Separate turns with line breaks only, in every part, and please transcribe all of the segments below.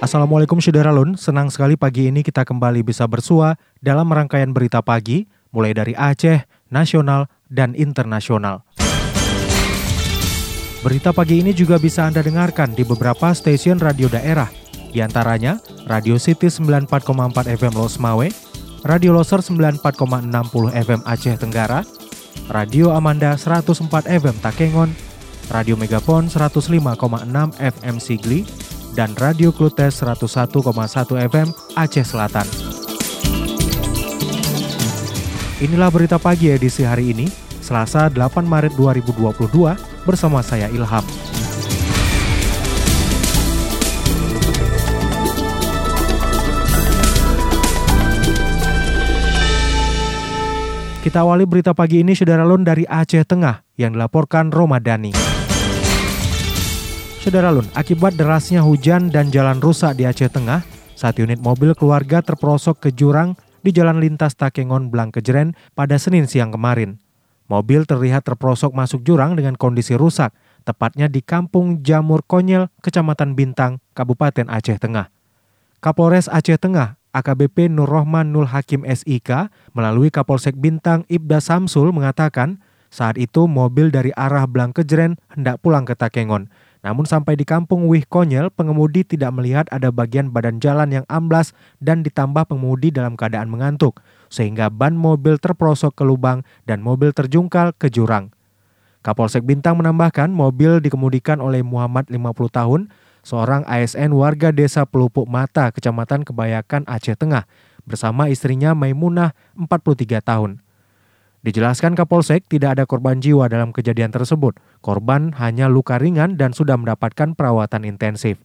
Assalamualaikum Syederalun, senang sekali pagi ini kita kembali bisa bersua dalam rangkaian berita pagi, mulai dari Aceh, nasional, dan internasional. Berita pagi ini juga bisa Anda dengarkan di beberapa stasiun radio daerah, di antaranya Radio City 94,4 FM Los Mawe, Radio Loser 94,60 FM Aceh Tenggara, Radio Amanda 104 FM Takengon, Radio Megapon 105,6 FM Sigli, dan Radio Klutes 101,1 FM Aceh Selatan. Inilah berita pagi edisi hari ini, Selasa 8 Maret 2022 bersama saya Ilham. Kita awali berita pagi ini Saudara dari Aceh Tengah yang dilaporkan Romadani. Saudara Lun, akibat derasnya hujan dan jalan rusak di Aceh Tengah, saat unit mobil keluarga terperosok ke jurang di Jalan Lintas Takengon Blangkejeren pada Senin siang kemarin. Mobil terlihat terperosok masuk jurang dengan kondisi rusak, tepatnya di Kampung Jamur Konyel, Kecamatan Bintang, Kabupaten Aceh Tengah. Kapolres Aceh Tengah, AKBP Nur Rohman Nul Hakim SIK, melalui Kapolsek Bintang Ibda Samsul mengatakan, saat itu mobil dari arah Blangkejeren hendak pulang ke Takengon, namun sampai di kampung Wih Konyel, pengemudi tidak melihat ada bagian badan jalan yang amblas dan ditambah pengemudi dalam keadaan mengantuk, sehingga ban mobil terperosok ke lubang dan mobil terjungkal ke jurang. Kapolsek Bintang menambahkan mobil dikemudikan oleh Muhammad 50 tahun, seorang ASN warga desa Pelupuk Mata, Kecamatan Kebayakan, Aceh Tengah, bersama istrinya Maimunah, 43 tahun. Dijelaskan Kapolsek tidak ada korban jiwa dalam kejadian tersebut. Korban hanya luka ringan dan sudah mendapatkan perawatan intensif.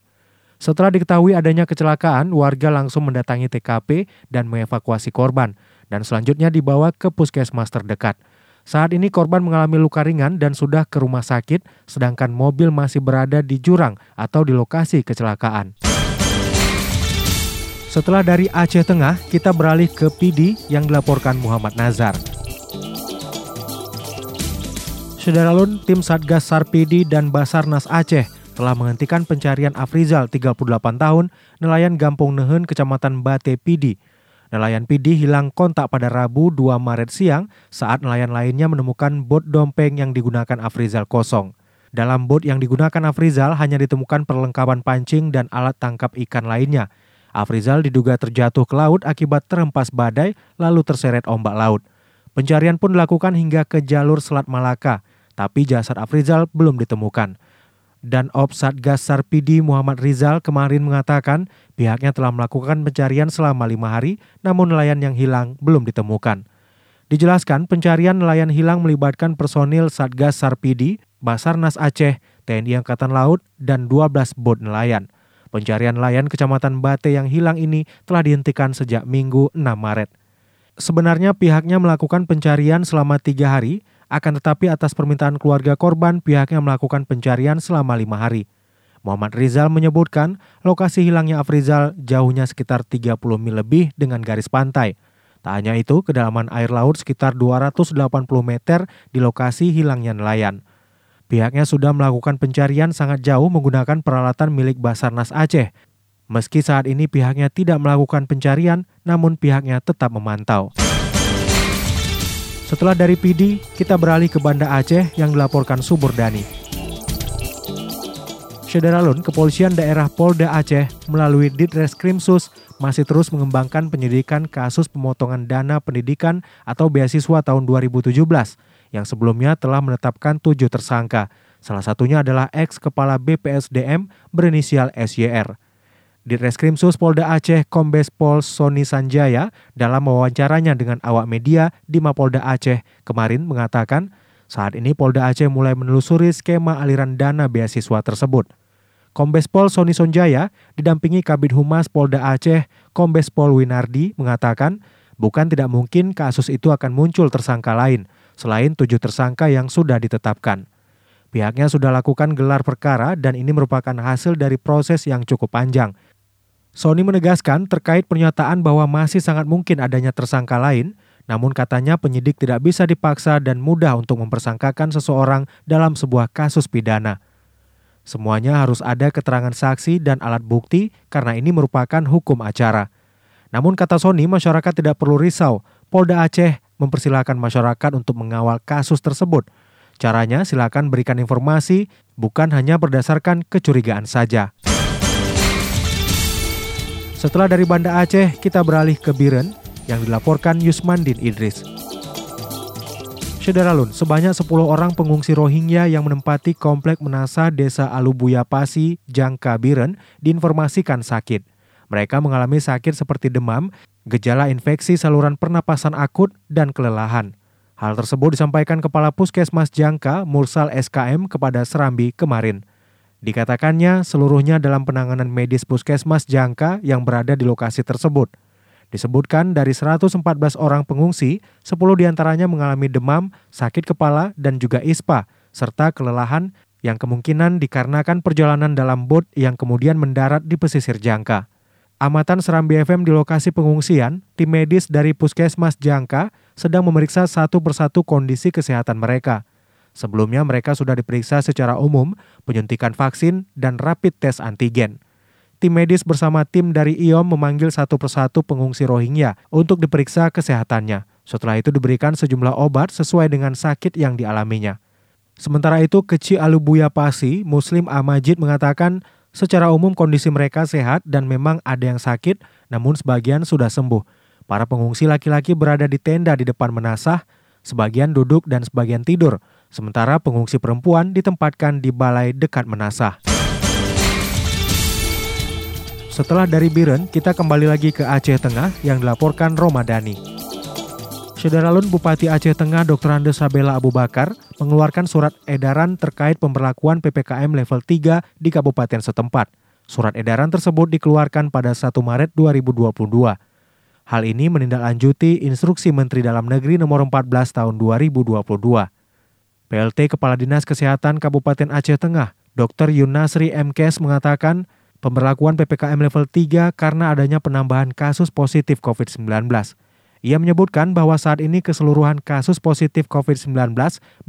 Setelah diketahui adanya kecelakaan, warga langsung mendatangi TKP dan mengevakuasi korban dan selanjutnya dibawa ke puskesmas terdekat. Saat ini korban mengalami luka ringan dan sudah ke rumah sakit, sedangkan mobil masih berada di jurang atau di lokasi kecelakaan. Setelah dari Aceh Tengah, kita beralih ke PD yang dilaporkan Muhammad Nazar. Saudara Lun, tim Satgas Sarpidi dan Basarnas Aceh telah menghentikan pencarian Afrizal 38 tahun, nelayan Gampung Nehen, Kecamatan Bate Pidi. Nelayan Pidi hilang kontak pada Rabu 2 Maret siang saat nelayan lainnya menemukan bot dompeng yang digunakan Afrizal kosong. Dalam bot yang digunakan Afrizal hanya ditemukan perlengkapan pancing dan alat tangkap ikan lainnya. Afrizal diduga terjatuh ke laut akibat terhempas badai lalu terseret ombak laut. Pencarian pun dilakukan hingga ke jalur Selat Malaka tapi jasad Afrizal belum ditemukan. Dan Op Satgas Sarpidi Muhammad Rizal kemarin mengatakan pihaknya telah melakukan pencarian selama lima hari, namun nelayan yang hilang belum ditemukan. Dijelaskan pencarian nelayan hilang melibatkan personil Satgas Sarpidi, Basarnas Aceh, TNI Angkatan Laut, dan 12 bot nelayan. Pencarian nelayan Kecamatan Bate yang hilang ini telah dihentikan sejak Minggu 6 Maret. Sebenarnya pihaknya melakukan pencarian selama tiga hari, akan tetapi atas permintaan keluarga korban, pihaknya melakukan pencarian selama lima hari. Muhammad Rizal menyebutkan lokasi hilangnya Afrizal jauhnya sekitar 30 mil lebih dengan garis pantai. Tak hanya itu, kedalaman air laut sekitar 280 meter di lokasi hilangnya nelayan. Pihaknya sudah melakukan pencarian sangat jauh menggunakan peralatan milik Basarnas Aceh. Meski saat ini pihaknya tidak melakukan pencarian, namun pihaknya tetap memantau. Setelah dari PD, kita beralih ke Banda Aceh yang dilaporkan Subur Dani. Syederalun, Kepolisian Daerah Polda Aceh melalui Ditreskrimsus masih terus mengembangkan penyidikan kasus pemotongan dana pendidikan atau beasiswa tahun 2017 yang sebelumnya telah menetapkan tujuh tersangka. Salah satunya adalah ex-kepala BPSDM berinisial SYR. Di Reskrimsus Polda Aceh Kombes Pol Sony Sanjaya dalam wawancaranya dengan awak media di Mapolda Aceh kemarin mengatakan Saat ini Polda Aceh mulai menelusuri skema aliran dana beasiswa tersebut. Kombes Pol Sony Sonjaya didampingi Kabid Humas Polda Aceh, Kombes Pol Winardi mengatakan bukan tidak mungkin kasus itu akan muncul tersangka lain selain tujuh tersangka yang sudah ditetapkan. Pihaknya sudah lakukan gelar perkara dan ini merupakan hasil dari proses yang cukup panjang. Sony menegaskan terkait pernyataan bahwa masih sangat mungkin adanya tersangka lain, namun katanya penyidik tidak bisa dipaksa dan mudah untuk mempersangkakan seseorang dalam sebuah kasus pidana. Semuanya harus ada keterangan saksi dan alat bukti karena ini merupakan hukum acara. Namun kata Sony, masyarakat tidak perlu risau. Polda Aceh mempersilahkan masyarakat untuk mengawal kasus tersebut. Caranya silakan berikan informasi, bukan hanya berdasarkan kecurigaan saja. Setelah dari Banda Aceh, kita beralih ke Biren yang dilaporkan Yusmandin Idris. Syederalun, sebanyak 10 orang pengungsi Rohingya yang menempati komplek menasa desa Alubuya Pasi, Jangka Biren, diinformasikan sakit. Mereka mengalami sakit seperti demam, gejala infeksi saluran pernapasan akut, dan kelelahan. Hal tersebut disampaikan Kepala Puskesmas Jangka, Mursal SKM, kepada Serambi kemarin. Dikatakannya seluruhnya dalam penanganan medis Puskesmas Jangka yang berada di lokasi tersebut – Disebutkan dari 114 orang pengungsi, 10 di antaranya mengalami demam, sakit kepala, dan juga ispa, serta kelelahan yang kemungkinan dikarenakan perjalanan dalam bot yang kemudian mendarat di pesisir Jangka. Amatan Serambi FM di lokasi pengungsian, tim medis dari Puskesmas Jangka sedang memeriksa satu persatu kondisi kesehatan mereka. Sebelumnya mereka sudah diperiksa secara umum, penyuntikan vaksin, dan rapid test antigen tim medis bersama tim dari IOM memanggil satu persatu pengungsi Rohingya untuk diperiksa kesehatannya. Setelah itu diberikan sejumlah obat sesuai dengan sakit yang dialaminya. Sementara itu, Keci Alubuya Pasi, Muslim Amajid mengatakan secara umum kondisi mereka sehat dan memang ada yang sakit, namun sebagian sudah sembuh. Para pengungsi laki-laki berada di tenda di depan menasah, sebagian duduk dan sebagian tidur, sementara pengungsi perempuan ditempatkan di balai dekat menasah. Setelah dari Biren, kita kembali lagi ke Aceh Tengah yang dilaporkan Romadani. Sederalun Bupati Aceh Tengah Dr. Andes Sabela Abu Bakar mengeluarkan surat edaran terkait pemberlakuan PPKM level 3 di kabupaten setempat. Surat edaran tersebut dikeluarkan pada 1 Maret 2022. Hal ini menindaklanjuti instruksi Menteri Dalam Negeri nomor 14 tahun 2022. PLT Kepala Dinas Kesehatan Kabupaten Aceh Tengah, Dr. Yunasri MKes mengatakan pemberlakuan PPKM level 3 karena adanya penambahan kasus positif COVID-19. Ia menyebutkan bahwa saat ini keseluruhan kasus positif COVID-19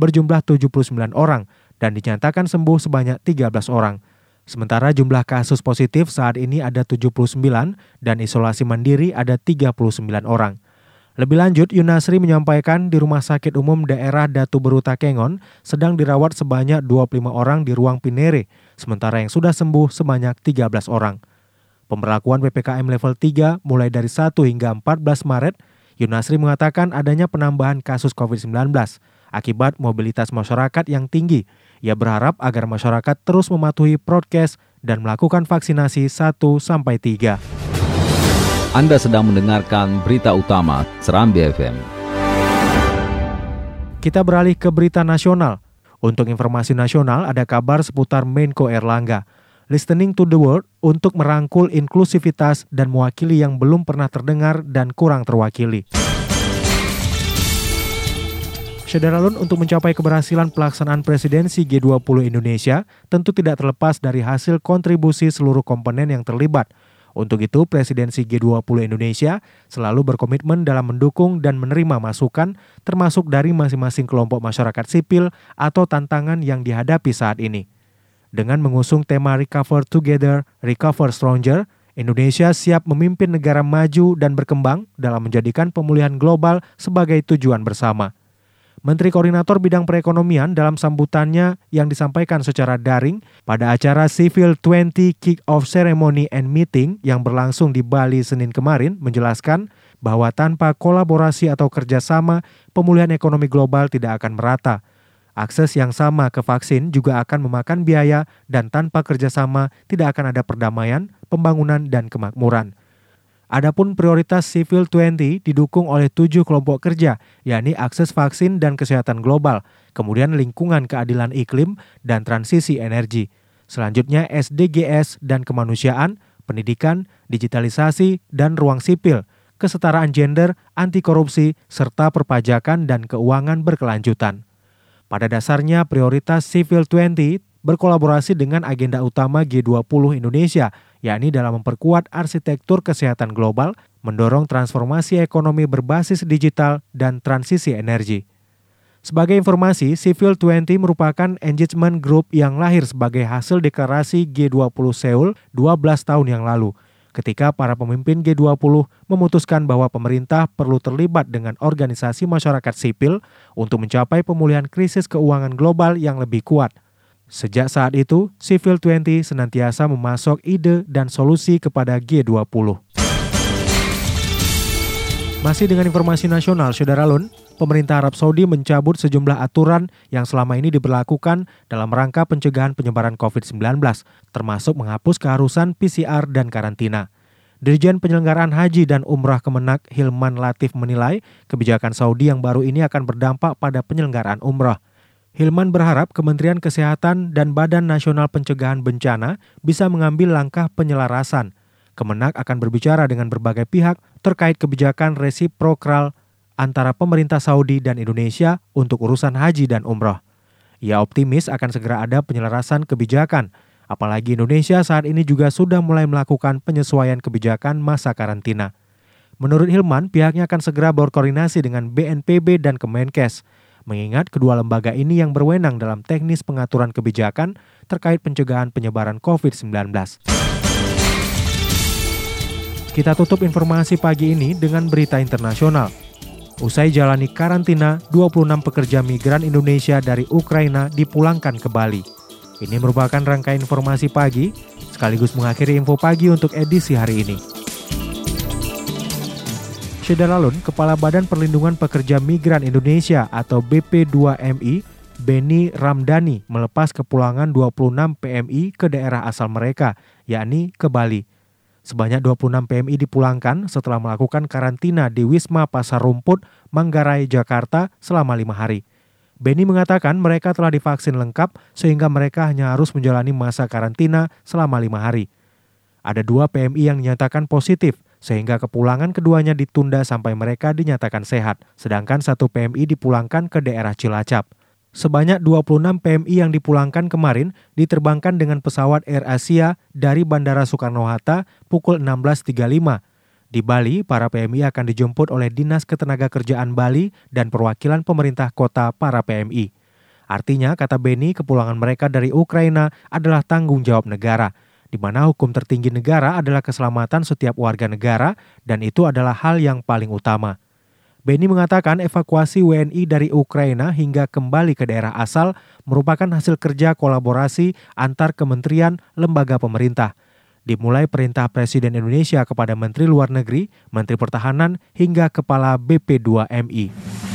berjumlah 79 orang dan dinyatakan sembuh sebanyak 13 orang. Sementara jumlah kasus positif saat ini ada 79 dan isolasi mandiri ada 39 orang. Lebih lanjut, Yunasri menyampaikan di Rumah Sakit Umum Daerah Datu Beruta Kengon sedang dirawat sebanyak 25 orang di ruang Pinere, sementara yang sudah sembuh sebanyak 13 orang. Pemberlakuan PPKM level 3 mulai dari 1 hingga 14 Maret, Yunasri mengatakan adanya penambahan kasus COVID-19 akibat mobilitas masyarakat yang tinggi. Ia berharap agar masyarakat terus mematuhi prokes dan melakukan vaksinasi 1 sampai 3.
Anda sedang mendengarkan berita utama Serambi FM.
Kita beralih ke berita nasional. Untuk informasi nasional ada kabar seputar Menko Erlangga. Listening to the world untuk merangkul inklusivitas dan mewakili yang belum pernah terdengar dan kurang terwakili. Sederalun untuk mencapai keberhasilan pelaksanaan presidensi G20 Indonesia tentu tidak terlepas dari hasil kontribusi seluruh komponen yang terlibat – untuk itu, presidensi G20 Indonesia selalu berkomitmen dalam mendukung dan menerima masukan termasuk dari masing-masing kelompok masyarakat sipil atau tantangan yang dihadapi saat ini. Dengan mengusung tema Recover Together, Recover Stronger, Indonesia siap memimpin negara maju dan berkembang dalam menjadikan pemulihan global sebagai tujuan bersama. Menteri Koordinator Bidang Perekonomian dalam sambutannya yang disampaikan secara daring pada acara Civil 20 Kick-Off Ceremony and Meeting yang berlangsung di Bali Senin kemarin menjelaskan bahwa tanpa kolaborasi atau kerjasama, pemulihan ekonomi global tidak akan merata. Akses yang sama ke vaksin juga akan memakan biaya dan tanpa kerjasama tidak akan ada perdamaian, pembangunan, dan kemakmuran. Adapun prioritas Civil 20 didukung oleh tujuh kelompok kerja, yakni akses vaksin dan kesehatan global, kemudian lingkungan keadilan iklim dan transisi energi. Selanjutnya SDGs dan kemanusiaan, pendidikan, digitalisasi, dan ruang sipil, kesetaraan gender, anti korupsi, serta perpajakan dan keuangan berkelanjutan. Pada dasarnya, prioritas Civil 20 berkolaborasi dengan agenda utama G20 Indonesia yakni dalam memperkuat arsitektur kesehatan global, mendorong transformasi ekonomi berbasis digital dan transisi energi. Sebagai informasi, Civil 20 merupakan engagement group yang lahir sebagai hasil deklarasi G20 Seoul 12 tahun yang lalu, ketika para pemimpin G20 memutuskan bahwa pemerintah perlu terlibat dengan organisasi masyarakat sipil untuk mencapai pemulihan krisis keuangan global yang lebih kuat – Sejak saat itu, Civil 20 senantiasa memasok ide dan solusi kepada G20. Masih dengan informasi nasional, Saudara Lun, pemerintah Arab Saudi mencabut sejumlah aturan yang selama ini diberlakukan dalam rangka pencegahan penyebaran COVID-19, termasuk menghapus keharusan PCR dan karantina. Dirjen Penyelenggaraan Haji dan Umrah Kemenak Hilman Latif menilai kebijakan Saudi yang baru ini akan berdampak pada penyelenggaraan umrah. Hilman berharap Kementerian Kesehatan dan Badan Nasional Pencegahan Bencana bisa mengambil langkah penyelarasan. Kemenak akan berbicara dengan berbagai pihak terkait kebijakan resiprokal antara pemerintah Saudi dan Indonesia untuk urusan haji dan umroh. Ia optimis akan segera ada penyelarasan kebijakan, apalagi Indonesia saat ini juga sudah mulai melakukan penyesuaian kebijakan masa karantina. Menurut Hilman, pihaknya akan segera berkoordinasi dengan BNPB dan Kemenkes mengingat kedua lembaga ini yang berwenang dalam teknis pengaturan kebijakan terkait pencegahan penyebaran COVID-19. Kita tutup informasi pagi ini dengan berita internasional. Usai jalani karantina, 26 pekerja migran Indonesia dari Ukraina dipulangkan ke Bali. Ini merupakan rangkaian informasi pagi, sekaligus mengakhiri info pagi untuk edisi hari ini. Syederalun, Kepala Badan Perlindungan Pekerja Migran Indonesia atau BP2MI, Beni Ramdhani melepas kepulangan 26 PMI ke daerah asal mereka, yakni ke Bali. Sebanyak 26 PMI dipulangkan setelah melakukan karantina di Wisma Pasar Rumput, Manggarai, Jakarta selama lima hari. Beni mengatakan mereka telah divaksin lengkap sehingga mereka hanya harus menjalani masa karantina selama lima hari. Ada dua PMI yang dinyatakan positif, sehingga kepulangan keduanya ditunda sampai mereka dinyatakan sehat, sedangkan satu PMI dipulangkan ke daerah Cilacap. Sebanyak 26 PMI yang dipulangkan kemarin diterbangkan dengan pesawat Air Asia dari Bandara Soekarno-Hatta pukul 16.35. Di Bali, para PMI akan dijemput oleh Dinas Ketenagakerjaan Bali dan perwakilan pemerintah kota para PMI. Artinya, kata Beni, kepulangan mereka dari Ukraina adalah tanggung jawab negara – di mana hukum tertinggi negara adalah keselamatan setiap warga negara dan itu adalah hal yang paling utama. Beni mengatakan evakuasi WNI dari Ukraina hingga kembali ke daerah asal merupakan hasil kerja kolaborasi antar kementerian lembaga pemerintah. Dimulai perintah Presiden Indonesia kepada Menteri Luar Negeri, Menteri Pertahanan, hingga Kepala BP2MI.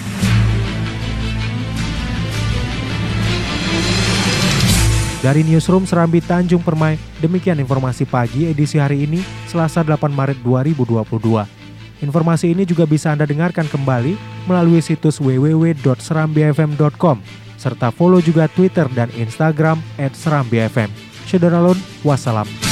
Dari Newsroom Serambi Tanjung Permai, demikian informasi pagi edisi hari ini, Selasa 8 Maret 2022. Informasi ini juga bisa Anda dengarkan kembali melalui situs www.serambifm.com serta follow juga Twitter dan Instagram @serambifm. Saudara wassalam.